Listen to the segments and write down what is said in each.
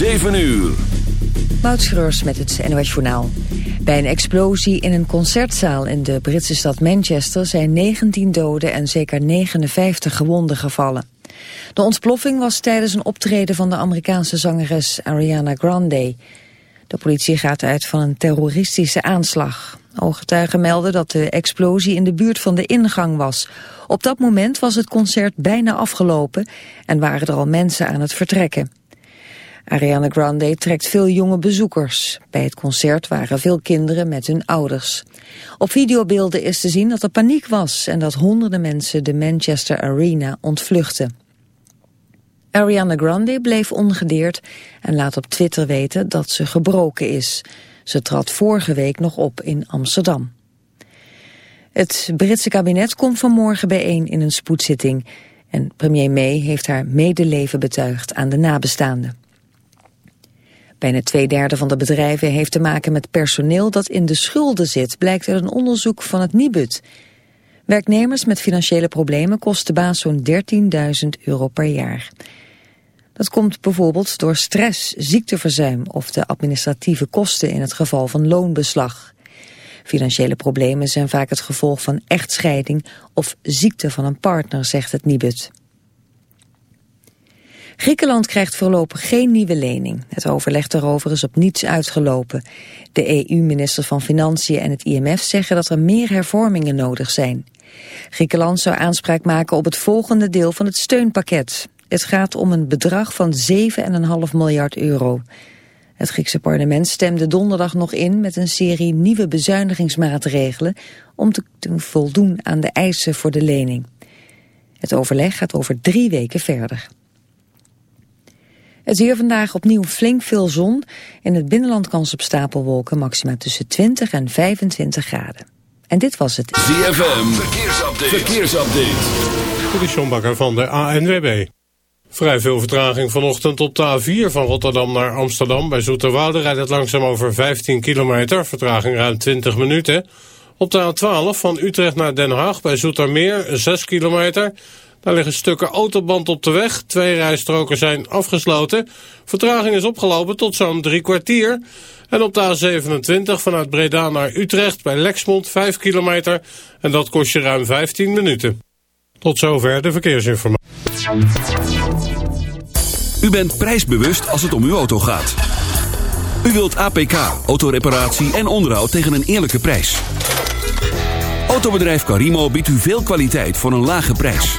7 uur. Moutschreurs met het NOS Journaal. Bij een explosie in een concertzaal in de Britse stad Manchester... zijn 19 doden en zeker 59 gewonden gevallen. De ontploffing was tijdens een optreden van de Amerikaanse zangeres Ariana Grande. De politie gaat uit van een terroristische aanslag. Ooggetuigen melden dat de explosie in de buurt van de ingang was. Op dat moment was het concert bijna afgelopen en waren er al mensen aan het vertrekken. Ariana Grande trekt veel jonge bezoekers. Bij het concert waren veel kinderen met hun ouders. Op videobeelden is te zien dat er paniek was en dat honderden mensen de Manchester Arena ontvluchten. Ariana Grande bleef ongedeerd en laat op Twitter weten dat ze gebroken is. Ze trad vorige week nog op in Amsterdam. Het Britse kabinet komt vanmorgen bijeen in een spoedzitting. En premier May heeft haar medeleven betuigd aan de nabestaanden. Bijna twee derde van de bedrijven heeft te maken met personeel dat in de schulden zit, blijkt uit een onderzoek van het Nibud. Werknemers met financiële problemen kosten baas zo'n 13.000 euro per jaar. Dat komt bijvoorbeeld door stress, ziekteverzuim of de administratieve kosten in het geval van loonbeslag. Financiële problemen zijn vaak het gevolg van echtscheiding of ziekte van een partner, zegt het Nibud. Griekenland krijgt voorlopig geen nieuwe lening. Het overleg daarover is op niets uitgelopen. De EU-minister van Financiën en het IMF zeggen dat er meer hervormingen nodig zijn. Griekenland zou aanspraak maken op het volgende deel van het steunpakket. Het gaat om een bedrag van 7,5 miljard euro. Het Griekse parlement stemde donderdag nog in met een serie nieuwe bezuinigingsmaatregelen om te voldoen aan de eisen voor de lening. Het overleg gaat over drie weken verder. Het weer vandaag opnieuw flink veel zon. In het binnenland kans op stapelwolken maxima tussen 20 en 25 graden. En dit was het. ZFM, verkeersupdate. verkeersupdate. De van de ANWB. Vrij veel vertraging vanochtend op de A4 van Rotterdam naar Amsterdam. Bij Zoeterwoude rijdt het langzaam over 15 kilometer, vertraging ruim 20 minuten. Op de A12 van Utrecht naar Den Haag bij Zoetermeer 6 kilometer. Daar liggen stukken autoband op de weg. Twee rijstroken zijn afgesloten. Vertraging is opgelopen tot zo'n drie kwartier. En op de A27 vanuit Breda naar Utrecht bij Lexmond 5 kilometer. En dat kost je ruim 15 minuten. Tot zover de verkeersinformatie. U bent prijsbewust als het om uw auto gaat. U wilt APK, autoreparatie en onderhoud tegen een eerlijke prijs. Autobedrijf Carimo biedt u veel kwaliteit voor een lage prijs.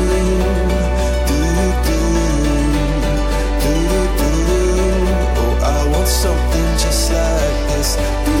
us.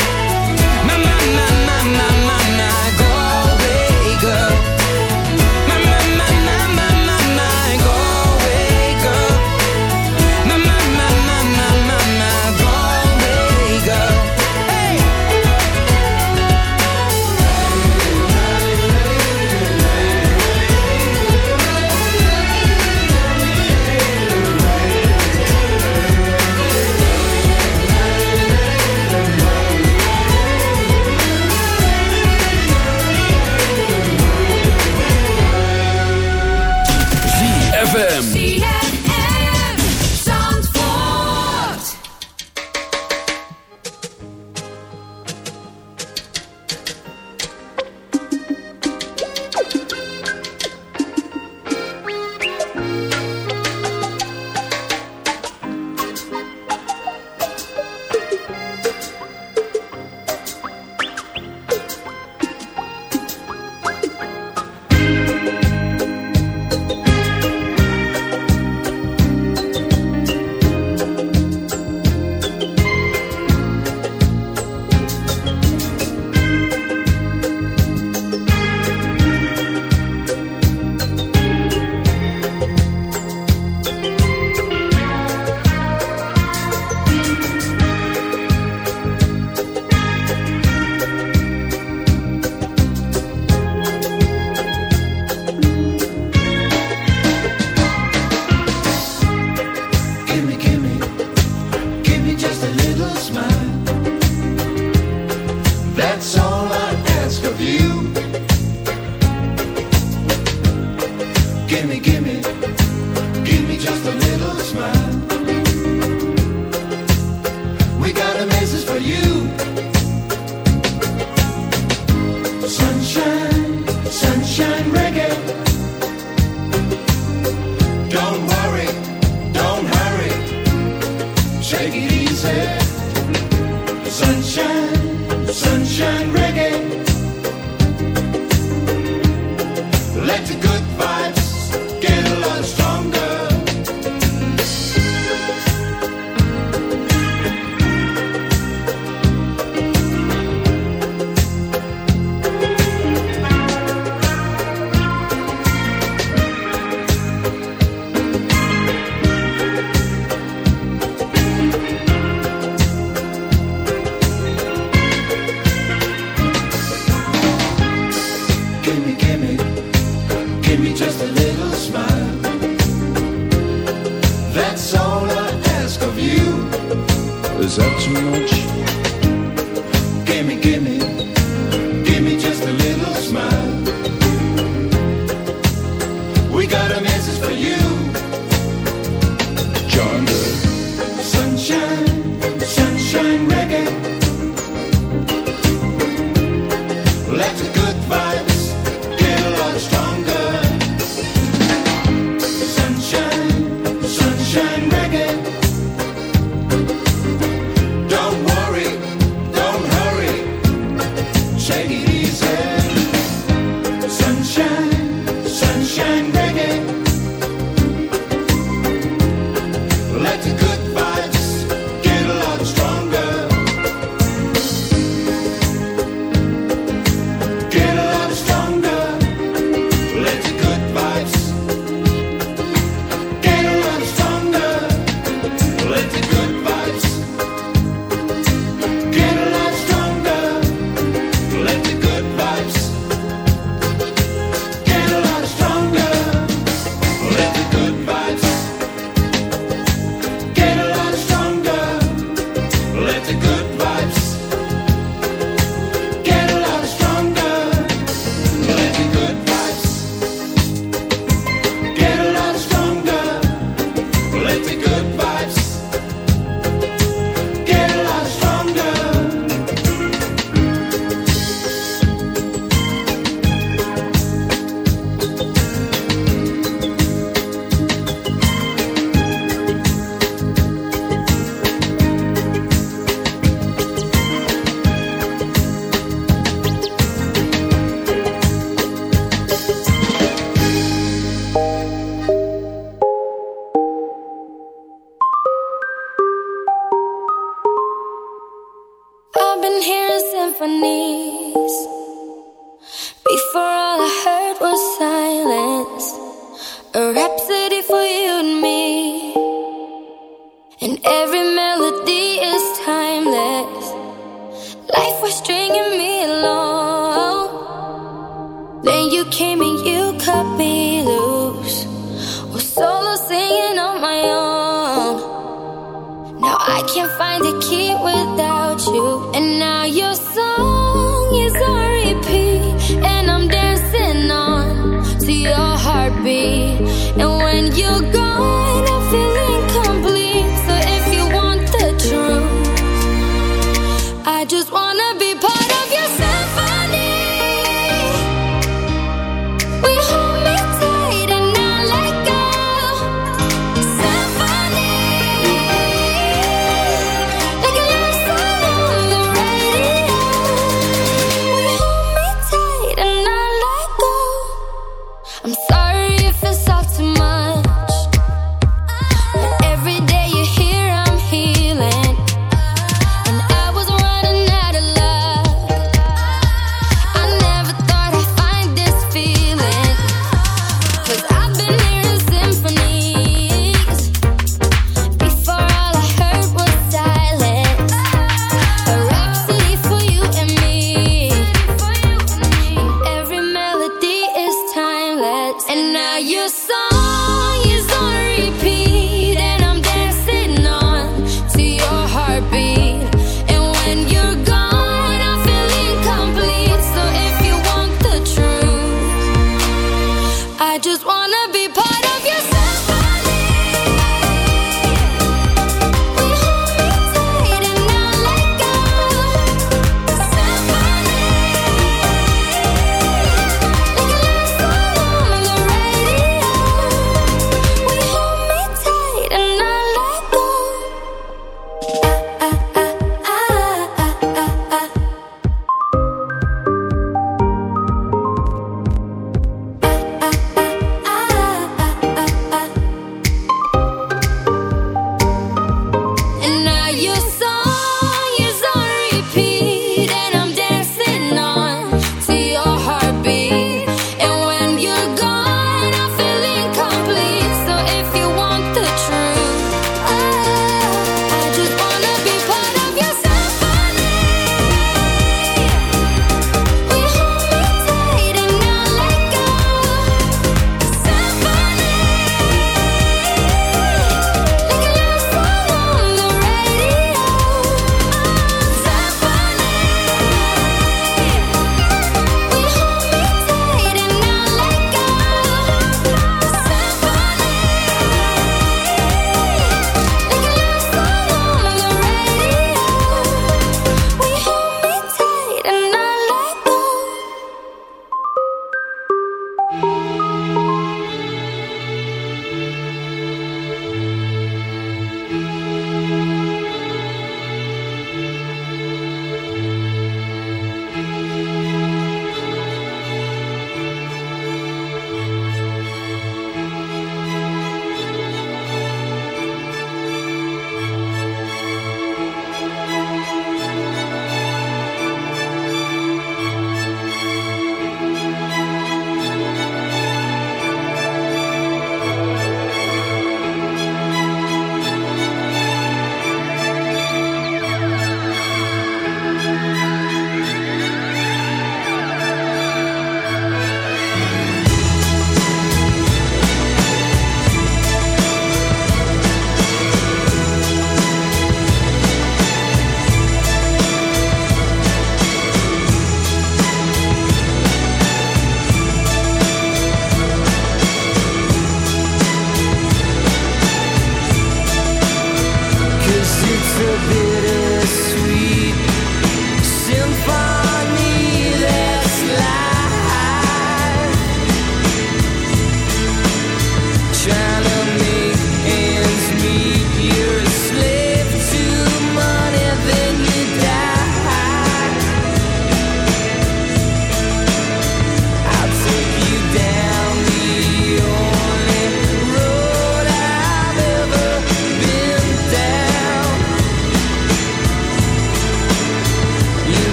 na na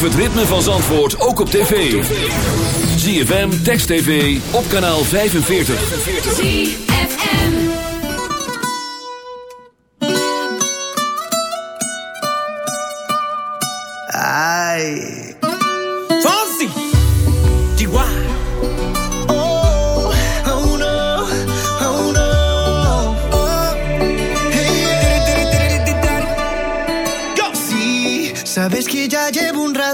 Beleef het ritme van Zandvoort ook op tv. ZFM, Text TV, op kanaal 45. ZFM. Oh, oh oh. Oh. Yo. Sí, sabes que ya llevo un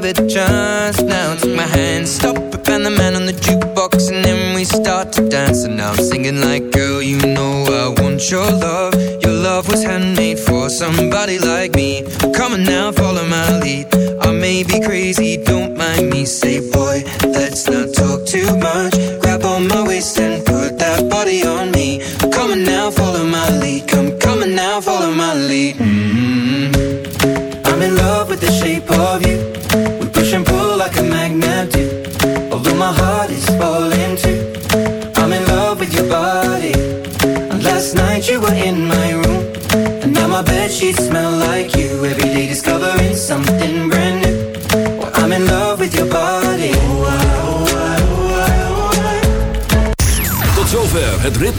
give it a chance.